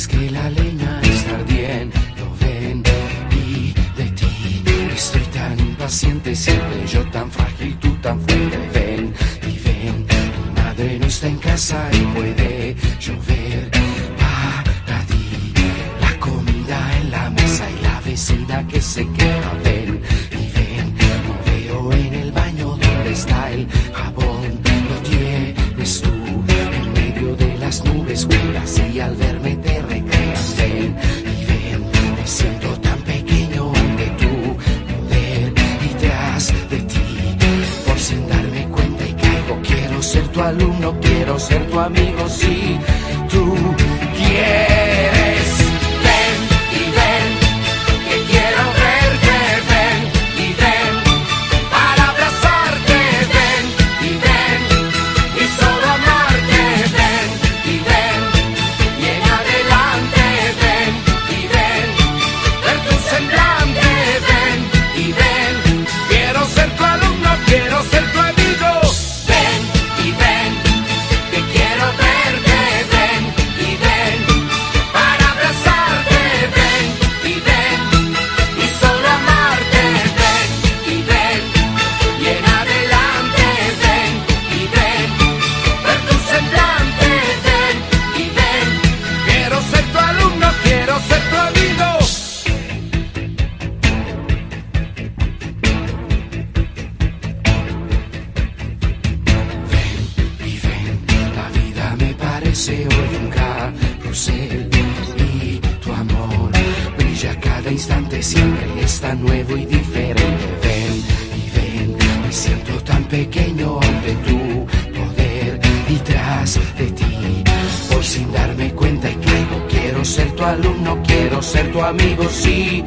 es que la leña está ardiendo, ven y de ti estoy tan impaciente, siempre yo tan frágil, tú tan fuerte, ven y ven, mi madre no está en casa y puede llover. Nubes y al verme te recreas. Ven y ven, me siento tan pequeño ante tu poder y tras de ti. Por sin darme cuenta y caigo, quiero ser tu alumno, quiero ser tu amigo si tú quieres. Carrusel y tu amor brilla cada instante, siempre está nuevo y diferente. Ven y ven, me siento tan pequeño ante tu poder y tras de ti, por sin darme cuenta y caigo, quiero ser tu alumno, quiero ser tu amigo si